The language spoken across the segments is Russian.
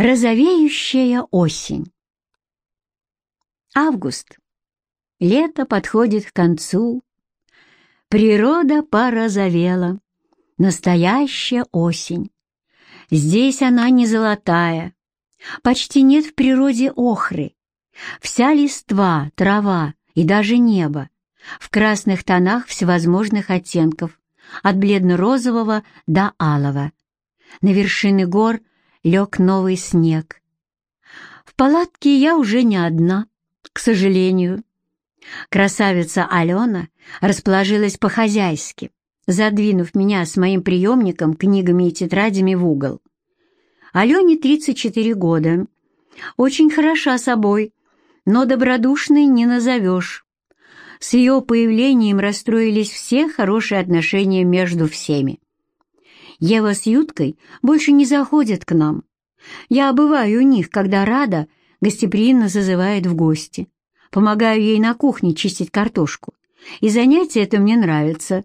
Розовеющая осень. Август. Лето подходит к концу. Природа порозовела. Настоящая осень. Здесь она не золотая. Почти нет в природе охры. Вся листва, трава и даже небо в красных тонах всевозможных оттенков, от бледно-розового до алого. На вершины гор лег новый снег. В палатке я уже не одна, к сожалению. Красавица Алена расположилась по-хозяйски, задвинув меня с моим приемником, книгами и тетрадями в угол. Алене 34 года. Очень хороша собой, но добродушной не назовешь. С ее появлением расстроились все хорошие отношения между всеми. Ева с Юткой больше не заходят к нам. Я бываю у них, когда Рада гостеприимно зазывает в гости. Помогаю ей на кухне чистить картошку. И занятие это мне нравится,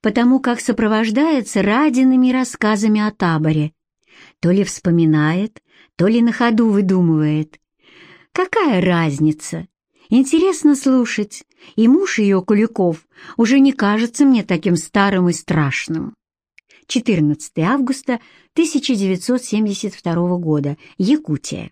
потому как сопровождается Радиными рассказами о таборе. То ли вспоминает, то ли на ходу выдумывает. Какая разница? Интересно слушать, и муж ее, Куликов, уже не кажется мне таким старым и страшным. 14 августа 1972 года. Якутия.